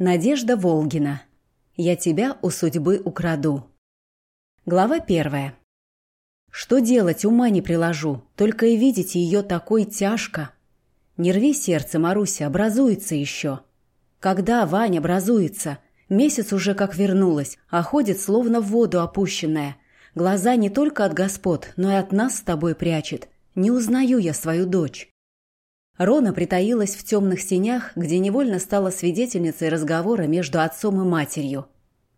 Надежда Волгина. Я тебя у судьбы украду. Глава первая. Что делать, ума не приложу, только и видеть ее такой тяжко. Не рви сердце, Маруся, образуется еще. Когда, Ваня, образуется? Месяц уже как вернулась, а ходит словно в воду опущенная. Глаза не только от господ, но и от нас с тобой прячет. Не узнаю я свою дочь. Рона притаилась в темных синях, где невольно стала свидетельницей разговора между отцом и матерью.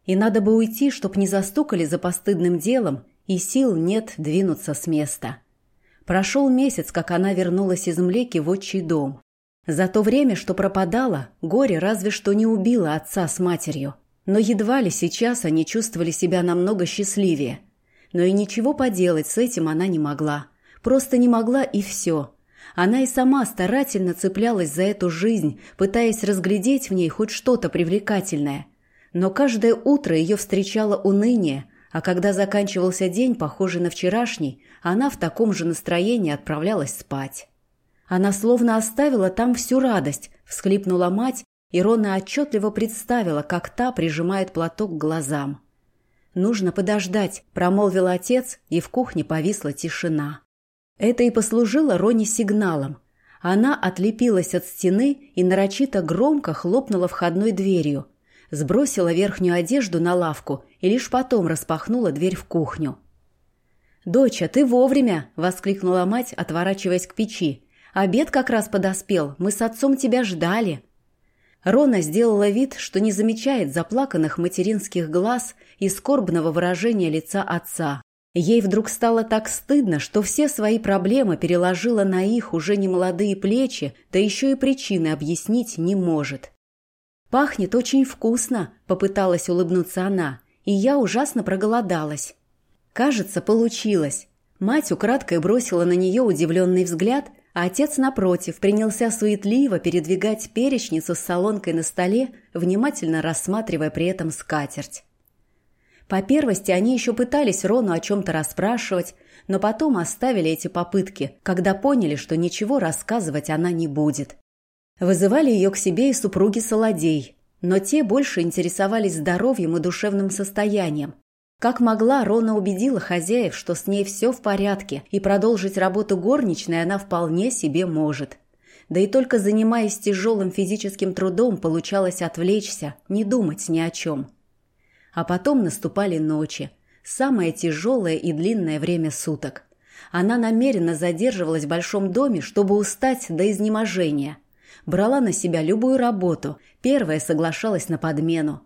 И надо бы уйти, чтоб не застукали за постыдным делом, и сил нет двинуться с места. Прошел месяц, как она вернулась из Млеки в отчий дом. За то время, что пропадала, горе разве что не убило отца с матерью. Но едва ли сейчас они чувствовали себя намного счастливее. Но и ничего поделать с этим она не могла. Просто не могла и все – она и сама старательно цеплялась за эту жизнь, пытаясь разглядеть в ней хоть что-то привлекательное. Но каждое утро ее встречало уныние, а когда заканчивался день, похожий на вчерашний, она в таком же настроении отправлялась спать. Она словно оставила там всю радость, всхлипнула мать, и Рона отчетливо представила, как та прижимает платок к глазам. «Нужно подождать», – промолвил отец, и в кухне повисла тишина. Это и послужило Роне сигналом. Она отлепилась от стены и нарочито громко хлопнула входной дверью, сбросила верхнюю одежду на лавку и лишь потом распахнула дверь в кухню. «Доча, ты вовремя!» – воскликнула мать, отворачиваясь к печи. «Обед как раз подоспел, мы с отцом тебя ждали!» Рона сделала вид, что не замечает заплаканных материнских глаз и скорбного выражения лица отца. Ей вдруг стало так стыдно, что все свои проблемы переложила на их уже не молодые плечи, да еще и причины объяснить не может. «Пахнет очень вкусно», — попыталась улыбнуться она, и я ужасно проголодалась. Кажется, получилось. Мать украдкой бросила на нее удивленный взгляд, а отец, напротив, принялся суетливо передвигать перечницу с солонкой на столе, внимательно рассматривая при этом скатерть. По первости они еще пытались Рону о чем-то расспрашивать, но потом оставили эти попытки, когда поняли, что ничего рассказывать она не будет. Вызывали ее к себе и супруги Солодей, но те больше интересовались здоровьем и душевным состоянием. Как могла, Рона убедила хозяев, что с ней все в порядке, и продолжить работу горничной она вполне себе может. Да и только занимаясь тяжелым физическим трудом, получалось отвлечься, не думать ни о чем. А потом наступали ночи. Самое тяжелое и длинное время суток. Она намеренно задерживалась в большом доме, чтобы устать до изнеможения. Брала на себя любую работу, первая соглашалась на подмену.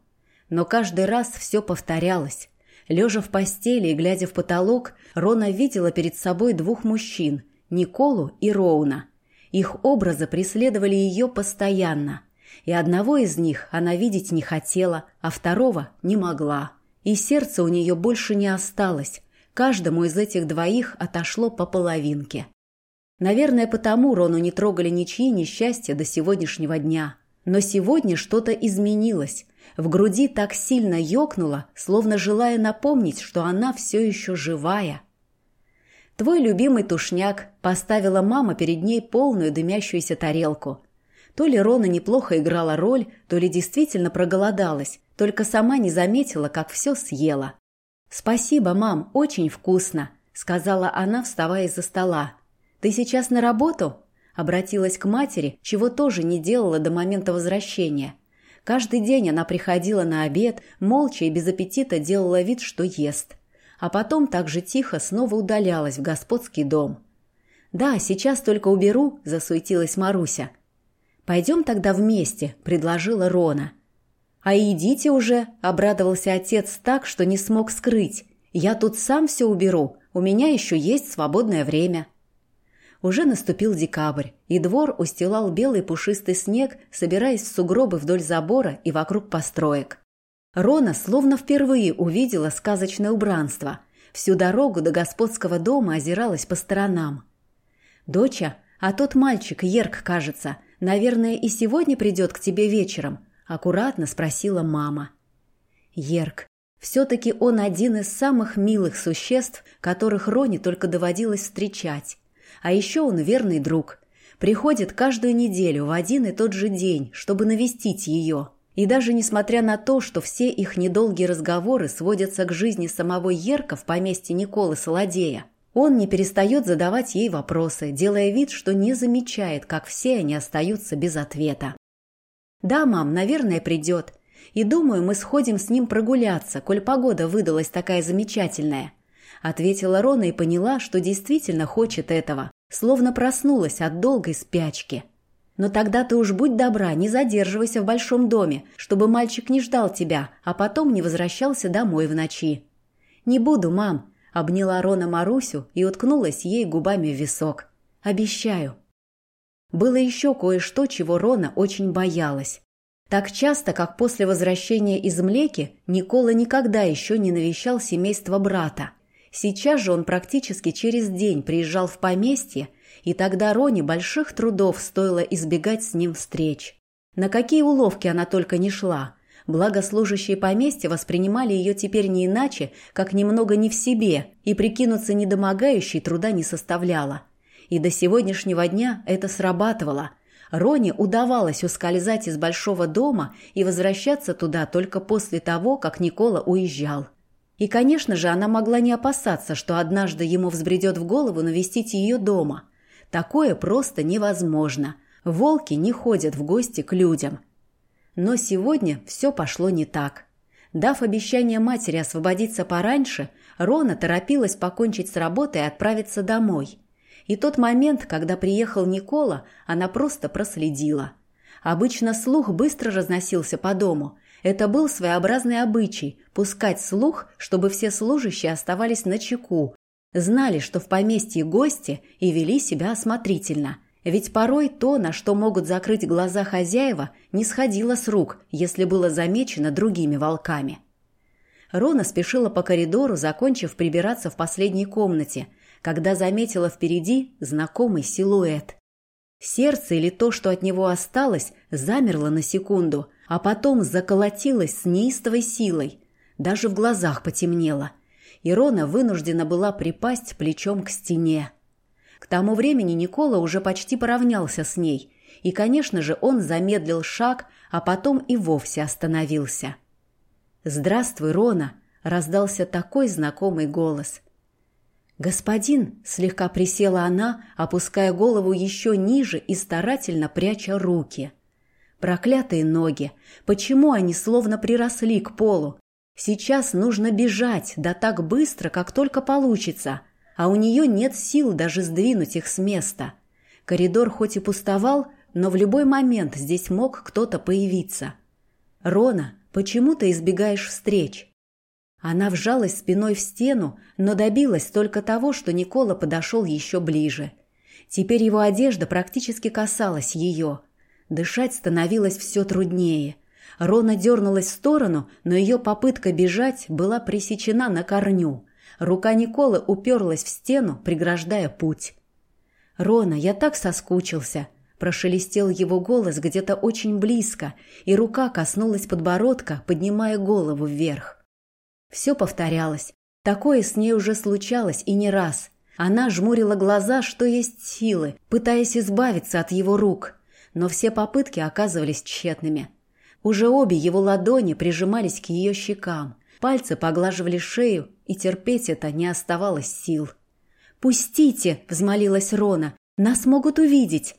Но каждый раз все повторялось. Лежа в постели и глядя в потолок, Рона видела перед собой двух мужчин – Николу и Роуна. Их образы преследовали ее постоянно – и одного из них она видеть не хотела, а второго не могла. И сердце у нее больше не осталось. Каждому из этих двоих отошло по половинке. Наверное, потому Рону не трогали ничьи несчастья до сегодняшнего дня. Но сегодня что-то изменилось. В груди так сильно ёкнуло, словно желая напомнить, что она все еще живая. «Твой любимый тушняк», – поставила мама перед ней полную дымящуюся тарелку. То ли Рона неплохо играла роль, то ли действительно проголодалась, только сама не заметила, как все съела. «Спасибо, мам, очень вкусно», — сказала она, вставая из-за стола. «Ты сейчас на работу?» Обратилась к матери, чего тоже не делала до момента возвращения. Каждый день она приходила на обед, молча и без аппетита делала вид, что ест. А потом так же тихо снова удалялась в господский дом. «Да, сейчас только уберу», – засуетилась Маруся. «Пойдем тогда вместе», – предложила Рона. «А идите уже», – обрадовался отец так, что не смог скрыть. «Я тут сам все уберу, у меня еще есть свободное время». Уже наступил декабрь, и двор устилал белый пушистый снег, собираясь в сугробы вдоль забора и вокруг построек. Рона словно впервые увидела сказочное убранство. Всю дорогу до господского дома озиралась по сторонам. «Доча, а тот мальчик, Ерк, кажется, Наверное, и сегодня придет к тебе вечером?» – аккуратно спросила мама. Ерк. Все-таки он один из самых милых существ, которых Роне только доводилось встречать. А еще он верный друг. Приходит каждую неделю в один и тот же день, чтобы навестить ее. И даже несмотря на то, что все их недолгие разговоры сводятся к жизни самого Ерка в поместье Николы Солодея, он не перестает задавать ей вопросы, делая вид, что не замечает, как все они остаются без ответа. «Да, мам, наверное, придет. И думаю, мы сходим с ним прогуляться, коль погода выдалась такая замечательная», ответила Рона и поняла, что действительно хочет этого, словно проснулась от долгой спячки. Но тогда ты уж будь добра, не задерживайся в большом доме, чтобы мальчик не ждал тебя, а потом не возвращался домой в ночи. Не буду, мам, обняла Рона Марусю и уткнулась ей губами в висок. Обещаю. Было еще кое-что, чего Рона очень боялась. Так часто, как после возвращения из Млеки, Никола никогда еще не навещал семейство брата. Сейчас же он практически через день приезжал в поместье и тогда Роне больших трудов стоило избегать с ним встреч. На какие уловки она только не шла. Благо служащие поместья воспринимали ее теперь не иначе, как немного не в себе, и прикинуться недомогающей труда не составляло. И до сегодняшнего дня это срабатывало. Роне удавалось ускользать из большого дома и возвращаться туда только после того, как Никола уезжал. И, конечно же, она могла не опасаться, что однажды ему взбредет в голову навестить ее дома – Такое просто невозможно. Волки не ходят в гости к людям. Но сегодня все пошло не так. Дав обещание матери освободиться пораньше, Рона торопилась покончить с работой и отправиться домой. И тот момент, когда приехал Никола, она просто проследила. Обычно слух быстро разносился по дому. Это был своеобразный обычай – пускать слух, чтобы все служащие оставались на чеку, Знали, что в поместье гости и вели себя осмотрительно. Ведь порой то, на что могут закрыть глаза хозяева, не сходило с рук, если было замечено другими волками. Рона спешила по коридору, закончив прибираться в последней комнате, когда заметила впереди знакомый силуэт. Сердце или то, что от него осталось, замерло на секунду, а потом заколотилось с неистовой силой. Даже в глазах потемнело – Ирона вынуждена была припасть плечом к стене. К тому времени Никола уже почти поравнялся с ней, и, конечно же, он замедлил шаг, а потом и вовсе остановился. «Здравствуй, Рона!» — раздался такой знакомый голос. «Господин!» — слегка присела она, опуская голову еще ниже и старательно пряча руки. Проклятые ноги! Почему они словно приросли к полу? Сейчас нужно бежать, да так быстро, как только получится, а у нее нет сил даже сдвинуть их с места. Коридор хоть и пустовал, но в любой момент здесь мог кто-то появиться. «Рона, почему ты избегаешь встреч?» Она вжалась спиной в стену, но добилась только того, что Никола подошел еще ближе. Теперь его одежда практически касалась ее. Дышать становилось все труднее – Рона дернулась в сторону, но ее попытка бежать была пресечена на корню. Рука Николы уперлась в стену, преграждая путь. «Рона, я так соскучился!» Прошелестел его голос где-то очень близко, и рука коснулась подбородка, поднимая голову вверх. Все повторялось. Такое с ней уже случалось и не раз. Она жмурила глаза, что есть силы, пытаясь избавиться от его рук. Но все попытки оказывались тщетными. Уже обе его ладони прижимались к ее щекам, пальцы поглаживали шею, и терпеть это не оставалось сил. «Пустите!» – взмолилась Рона. «Нас могут увидеть!»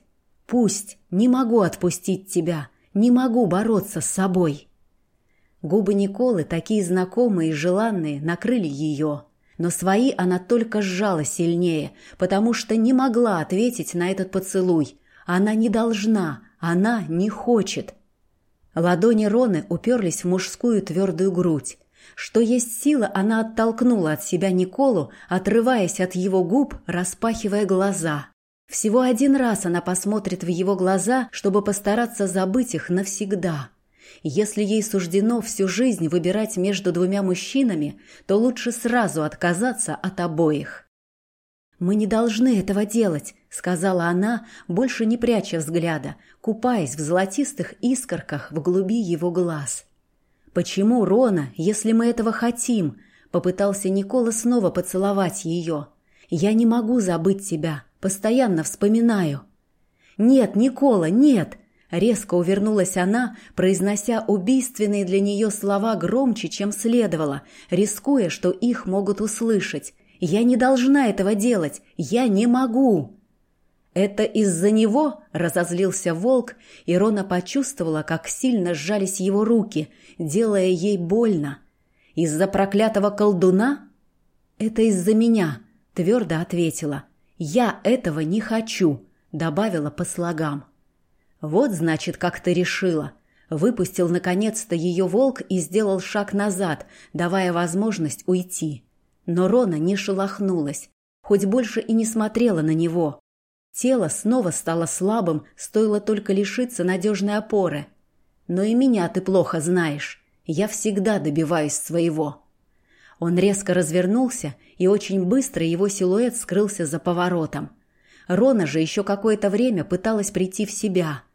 «Пусть! Не могу отпустить тебя! Не могу бороться с собой!» Губы Николы, такие знакомые и желанные, накрыли ее. Но свои она только сжала сильнее, потому что не могла ответить на этот поцелуй. Она не должна, она не хочет. Ладони Роны уперлись в мужскую твердую грудь. Что есть сила, она оттолкнула от себя Николу, отрываясь от его губ, распахивая глаза. Всего один раз она посмотрит в его глаза, чтобы постараться забыть их навсегда. Если ей суждено всю жизнь выбирать между двумя мужчинами, то лучше сразу отказаться от обоих. «Мы не должны этого делать», — сказала она, больше не пряча взгляда, купаясь в золотистых искорках в глуби его глаз. «Почему, Рона, если мы этого хотим?» — попытался Никола снова поцеловать ее. «Я не могу забыть тебя, постоянно вспоминаю». «Нет, Никола, нет!» — Резко увернулась она, произнося убийственные для нее слова громче, чем следовало, рискуя, что их могут услышать. «Я не должна этого делать! Я не могу!» «Это из-за него?» – разозлился волк, и Рона почувствовала, как сильно сжались его руки, делая ей больно. «Из-за проклятого колдуна?» «Это из-за меня», – твердо ответила. «Я этого не хочу», – добавила по слогам. «Вот, значит, как ты решила». Выпустил, наконец-то, ее волк и сделал шаг назад, давая возможность уйти. Но Рона не шелохнулась, хоть больше и не смотрела на него. Тело снова стало слабым, стоило только лишиться надежной опоры. Но и меня ты плохо знаешь. Я всегда добиваюсь своего. Он резко развернулся, и очень быстро его силуэт скрылся за поворотом. Рона же еще какое-то время пыталась прийти в себя –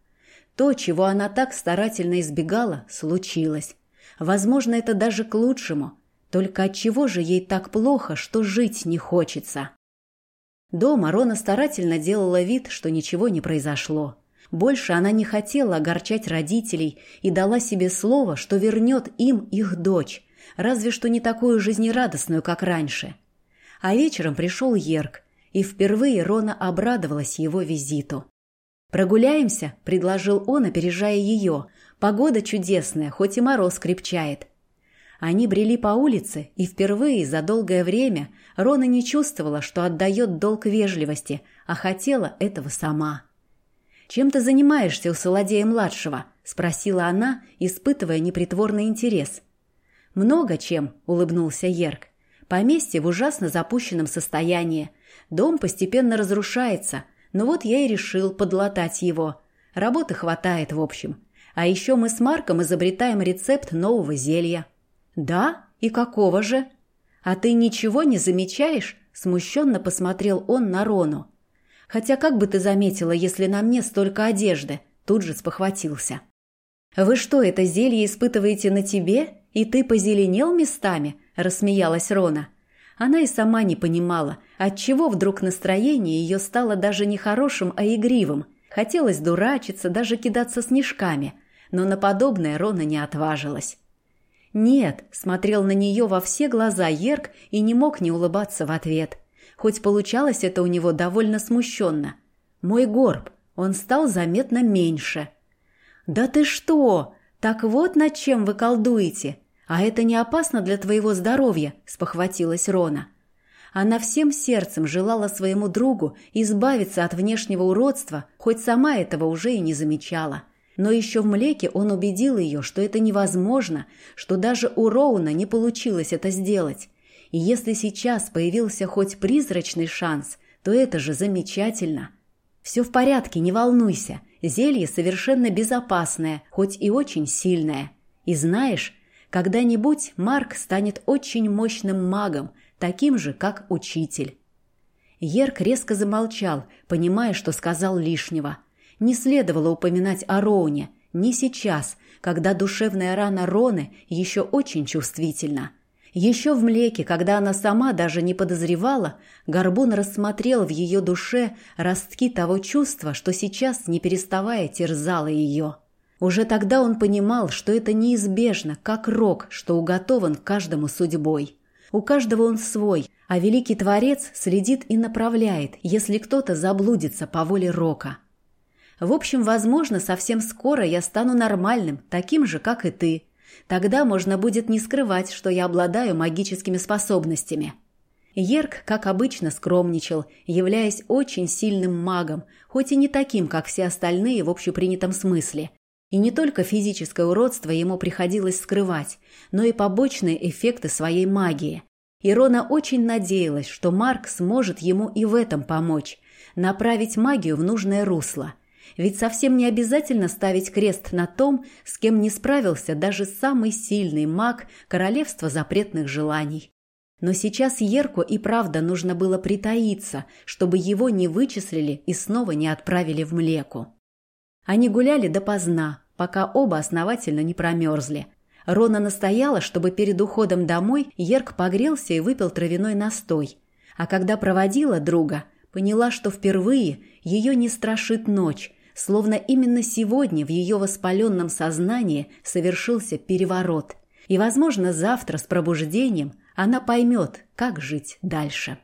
то, чего она так старательно избегала, случилось. Возможно, это даже к лучшему. Только от чего же ей так плохо, что жить не хочется? Дома Рона старательно делала вид, что ничего не произошло. Больше она не хотела огорчать родителей и дала себе слово, что вернет им их дочь, разве что не такую жизнерадостную, как раньше. А вечером пришел Ерк, и впервые Рона обрадовалась его визиту. «Прогуляемся?» – предложил он, опережая ее. «Погода чудесная, хоть и мороз крепчает». Они брели по улице, и впервые за долгое время Рона не чувствовала, что отдает долг вежливости, а хотела этого сама. «Чем ты занимаешься у Солодея-младшего?» – спросила она, испытывая непритворный интерес. «Много чем», – улыбнулся Ерк. «Поместье в ужасно запущенном состоянии. Дом постепенно разрушается, ну вот я и решил подлатать его. Работы хватает, в общем. А еще мы с Марком изобретаем рецепт нового зелья. Да? И какого же? А ты ничего не замечаешь? Смущенно посмотрел он на Рону. Хотя как бы ты заметила, если на мне столько одежды? Тут же спохватился. Вы что, это зелье испытываете на тебе? И ты позеленел местами? Рассмеялась Рона. Она и сама не понимала, отчего вдруг настроение ее стало даже не хорошим, а игривым. Хотелось дурачиться, даже кидаться снежками, но на подобное Рона не отважилась. «Нет», — смотрел на нее во все глаза Ерк и не мог не улыбаться в ответ. Хоть получалось это у него довольно смущенно. «Мой горб, он стал заметно меньше». «Да ты что? Так вот над чем вы колдуете? «А это не опасно для твоего здоровья?» – спохватилась Рона. Она всем сердцем желала своему другу избавиться от внешнего уродства, хоть сама этого уже и не замечала. Но еще в млеке он убедил ее, что это невозможно, что даже у Роуна не получилось это сделать. И если сейчас появился хоть призрачный шанс, то это же замечательно. «Все в порядке, не волнуйся. Зелье совершенно безопасное, хоть и очень сильное. И знаешь, когда-нибудь Марк станет очень мощным магом, таким же, как учитель. Ерк резко замолчал, понимая, что сказал лишнего. Не следовало упоминать о Роуне, не сейчас, когда душевная рана Роны еще очень чувствительна. Еще в млеке, когда она сама даже не подозревала, Горбун рассмотрел в ее душе ростки того чувства, что сейчас, не переставая, терзало ее. Уже тогда он понимал, что это неизбежно, как рок, что уготован каждому судьбой. У каждого он свой, а великий Творец следит и направляет, если кто-то заблудится по воле рока. В общем, возможно, совсем скоро я стану нормальным, таким же, как и ты. Тогда можно будет не скрывать, что я обладаю магическими способностями. Ерк, как обычно, скромничал, являясь очень сильным магом, хоть и не таким, как все остальные в общепринятом смысле, и не только физическое уродство ему приходилось скрывать, но и побочные эффекты своей магии. Ирона очень надеялась, что Марк сможет ему и в этом помочь, направить магию в нужное русло. Ведь совсем не обязательно ставить крест на том, с кем не справился даже самый сильный маг королевства запретных желаний. Но сейчас Ерку и правда нужно было притаиться, чтобы его не вычислили и снова не отправили в млеку. Они гуляли допоздна, пока оба основательно не промерзли. Рона настояла, чтобы перед уходом домой Ерк погрелся и выпил травяной настой. А когда проводила друга, поняла, что впервые ее не страшит ночь, Словно именно сегодня в ее воспаленном сознании совершился переворот. И, возможно, завтра с пробуждением она поймет, как жить дальше.